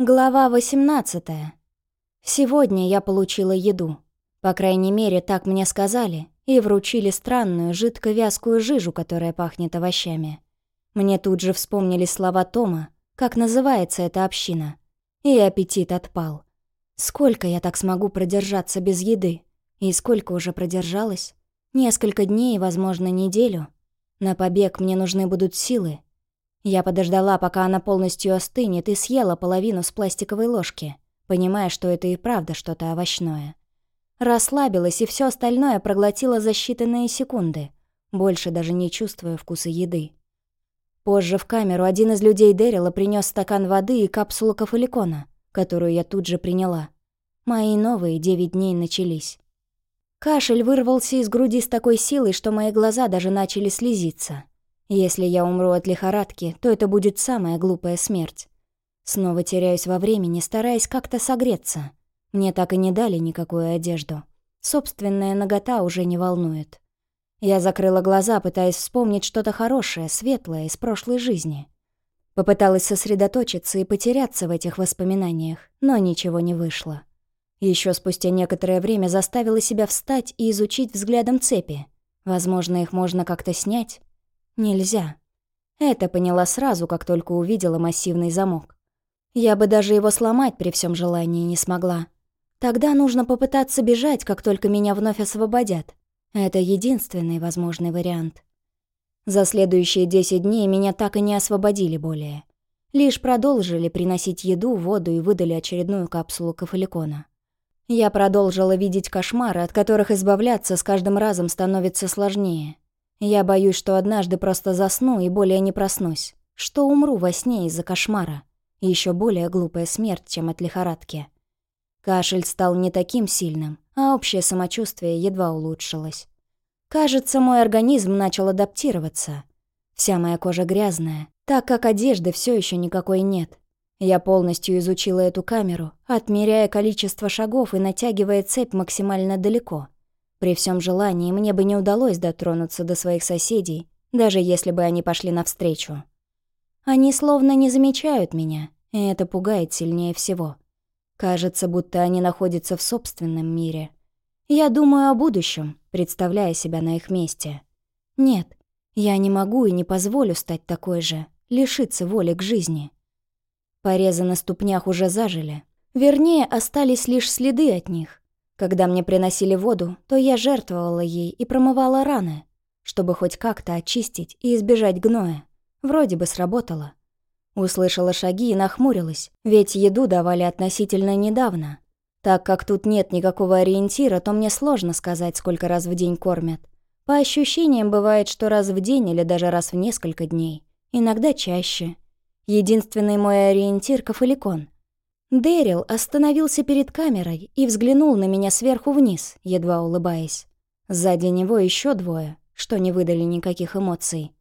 Глава 18. Сегодня я получила еду. По крайней мере, так мне сказали, и вручили странную жидко-вязкую жижу, которая пахнет овощами. Мне тут же вспомнили слова Тома, как называется эта община. И аппетит отпал. Сколько я так смогу продержаться без еды? И сколько уже продержалась? Несколько дней, возможно, неделю. На побег мне нужны будут силы, я подождала, пока она полностью остынет, и съела половину с пластиковой ложки, понимая, что это и правда что-то овощное. Расслабилась и все остальное проглотила за считанные секунды, больше даже не чувствуя вкуса еды. Позже в камеру один из людей Дэрила принес стакан воды и капсулу кафеликона, которую я тут же приняла. Мои новые девять дней начались. Кашель вырвался из груди с такой силой, что мои глаза даже начали слезиться. Если я умру от лихорадки, то это будет самая глупая смерть. Снова теряюсь во времени, стараясь как-то согреться. Мне так и не дали никакую одежду. Собственная нагота уже не волнует. Я закрыла глаза, пытаясь вспомнить что-то хорошее, светлое из прошлой жизни. Попыталась сосредоточиться и потеряться в этих воспоминаниях, но ничего не вышло. Еще спустя некоторое время заставила себя встать и изучить взглядом цепи. Возможно, их можно как-то снять. Нельзя. Это поняла сразу, как только увидела массивный замок. Я бы даже его сломать при всем желании не смогла. Тогда нужно попытаться бежать, как только меня вновь освободят. Это единственный возможный вариант. За следующие 10 дней меня так и не освободили более. Лишь продолжили приносить еду, воду и выдали очередную капсулу кафеликона. Я продолжила видеть кошмары, от которых избавляться с каждым разом становится сложнее. Я боюсь, что однажды просто засну и более не проснусь, что умру во сне из-за кошмара. Еще более глупая смерть, чем от лихорадки. Кашель стал не таким сильным, а общее самочувствие едва улучшилось. Кажется, мой организм начал адаптироваться. Вся моя кожа грязная, так как одежды все еще никакой нет. Я полностью изучила эту камеру, отмеряя количество шагов и натягивая цепь максимально далеко — при всем желании мне бы не удалось дотронуться до своих соседей, даже если бы они пошли навстречу. Они словно не замечают меня, и это пугает сильнее всего. Кажется, будто они находятся в собственном мире. Я думаю о будущем, представляя себя на их месте. Нет, я не могу и не позволю стать такой же, лишиться воли к жизни. Порезы на ступнях уже зажили. Вернее, остались лишь следы от них. Когда мне приносили воду, то я жертвовала ей и промывала раны, чтобы хоть как-то очистить и избежать гноя. Вроде бы сработало. Услышала шаги и нахмурилась, ведь еду давали относительно недавно. Так как тут нет никакого ориентира, то мне сложно сказать, сколько раз в день кормят. По ощущениям бывает, что раз в день или даже раз в несколько дней. Иногда чаще. Единственный мой ориентир — кафеликон. Дэрил остановился перед камерой и взглянул на меня сверху вниз, едва улыбаясь. Сзади него еще двое, что не выдали никаких эмоций.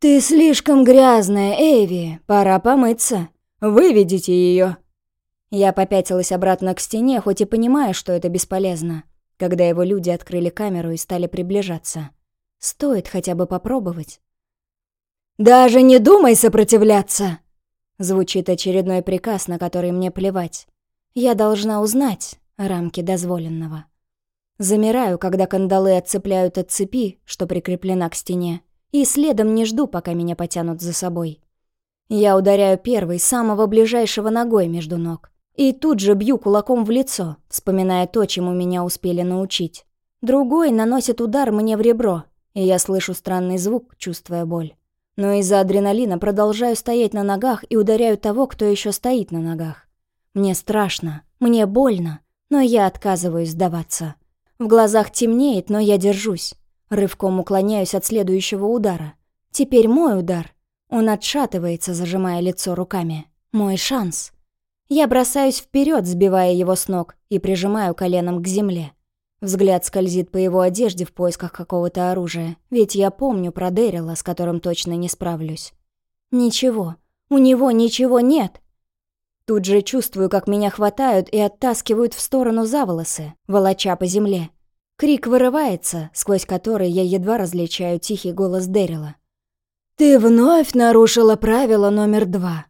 «Ты слишком грязная, Эйви, пора помыться. Выведите ее. Я попятилась обратно к стене, хоть и понимая, что это бесполезно, когда его люди открыли камеру и стали приближаться. Стоит хотя бы попробовать. «Даже не думай сопротивляться!» Звучит очередной приказ, на который мне плевать. Я должна узнать рамки дозволенного. Замираю, когда кандалы отцепляют от цепи, что прикреплена к стене, и следом не жду, пока меня потянут за собой. Я ударяю первый, самого ближайшего ногой между ног. И тут же бью кулаком в лицо, вспоминая то, чему меня успели научить. Другой наносит удар мне в ребро, и я слышу странный звук, чувствуя боль. Но из-за адреналина продолжаю стоять на ногах и ударяю того, кто еще стоит на ногах. Мне страшно, мне больно, но я отказываюсь сдаваться. В глазах темнеет, но я держусь. Рывком уклоняюсь от следующего удара. Теперь мой удар. Он отшатывается, зажимая лицо руками. Мой шанс. Я бросаюсь вперед, сбивая его с ног, и прижимаю коленом к земле. Взгляд скользит по его одежде в поисках какого-то оружия, ведь я помню про Дэрила, с которым точно не справлюсь. Ничего, у него ничего нет. Тут же чувствую, как меня хватают и оттаскивают в сторону за волосы, волоча по земле. Крик вырывается, сквозь который я едва различаю тихий голос Дэрила. «Ты вновь нарушила правило номер два».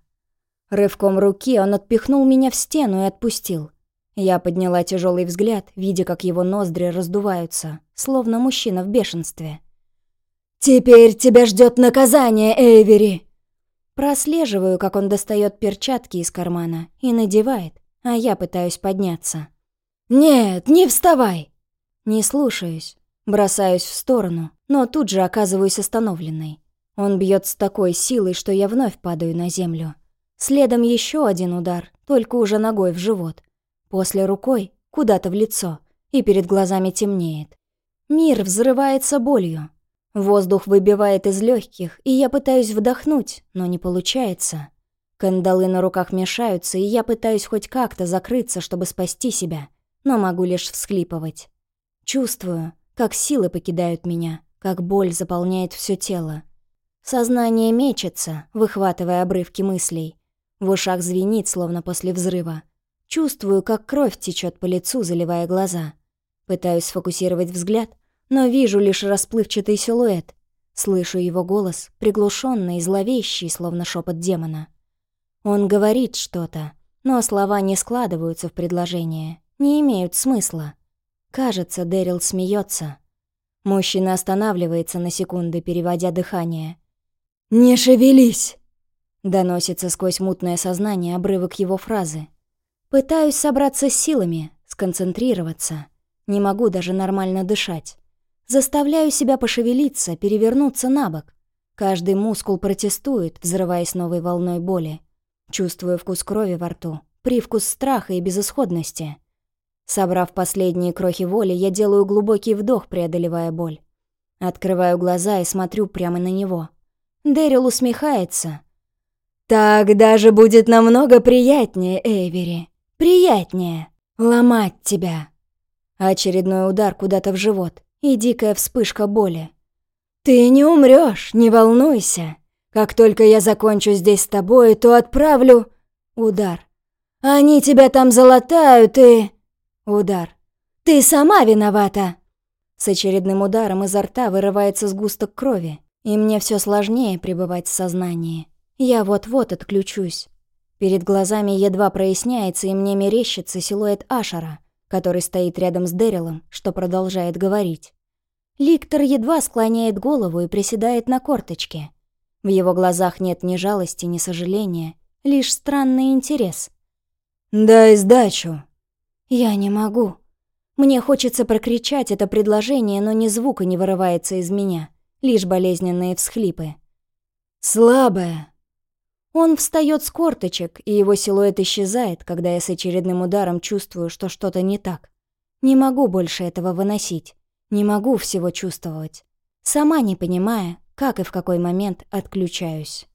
Рывком руки он отпихнул меня в стену и отпустил. Я подняла тяжелый взгляд, видя, как его ноздри раздуваются, словно мужчина в бешенстве. «Теперь тебя ждет наказание, Эйвери!» Прослеживаю, как он достает перчатки из кармана и надевает, а я пытаюсь подняться. «Нет, не вставай!» Не слушаюсь, бросаюсь в сторону, но тут же оказываюсь остановленной. Он бьет с такой силой, что я вновь падаю на землю. Следом еще один удар, только уже ногой в живот. После рукой куда-то в лицо, и перед глазами темнеет. Мир взрывается болью. Воздух выбивает из легких, и я пытаюсь вдохнуть, но не получается. Кандалы на руках мешаются, и я пытаюсь хоть как-то закрыться, чтобы спасти себя, но могу лишь всхлипывать. Чувствую, как силы покидают меня, как боль заполняет все тело. Сознание мечется, выхватывая обрывки мыслей. В ушах звенит, словно после взрыва. Чувствую, как кровь течет по лицу, заливая глаза. Пытаюсь сфокусировать взгляд, но вижу лишь расплывчатый силуэт. Слышу его голос, приглушенный и зловещий, словно шепот демона. Он говорит что-то, но слова не складываются в предложение, не имеют смысла. Кажется, Дэрил смеется. Мужчина останавливается на секунды, переводя дыхание. «Не шевелись!» Доносится сквозь мутное сознание обрывок его фразы. Пытаюсь собраться силами, сконцентрироваться. Не могу даже нормально дышать. Заставляю себя пошевелиться, перевернуться на бок. Каждый мускул протестует, взрываясь новой волной боли. Чувствую вкус крови во рту, привкус страха и безысходности. Собрав последние крохи воли, я делаю глубокий вдох, преодолевая боль. Открываю глаза и смотрю прямо на него. Дэрил усмехается. «Так даже будет намного приятнее, Эйвери. Приятнее. Ломать тебя». Очередной удар куда-то в живот и дикая вспышка боли. «Ты не умрёшь, не волнуйся. Как только я закончу здесь с тобой, то отправлю...» Удар. «Они тебя там залатают и...» Удар. «Ты сама виновата!» С очередным ударом изо рта вырывается сгусток крови, и мне все сложнее пребывать в сознании. Я вот-вот отключусь. Перед глазами едва проясняется, и мне мерещится силуэт Ашера, который стоит рядом с Дэрилом, что продолжает говорить. Ликтор едва склоняет голову и приседает на корточке. В его глазах нет ни жалости, ни сожаления, лишь странный интерес. «Дай сдачу!» Я не могу. Мне хочется прокричать это предложение, но ни звука не вырывается из меня, лишь болезненные всхлипы. «Слабая!» Он встает с корточек, и его силуэт исчезает, когда я с очередным ударом чувствую, что что-то не так. Не могу больше этого выносить. Не могу всего чувствовать. Сама не понимая, как и в какой момент отключаюсь.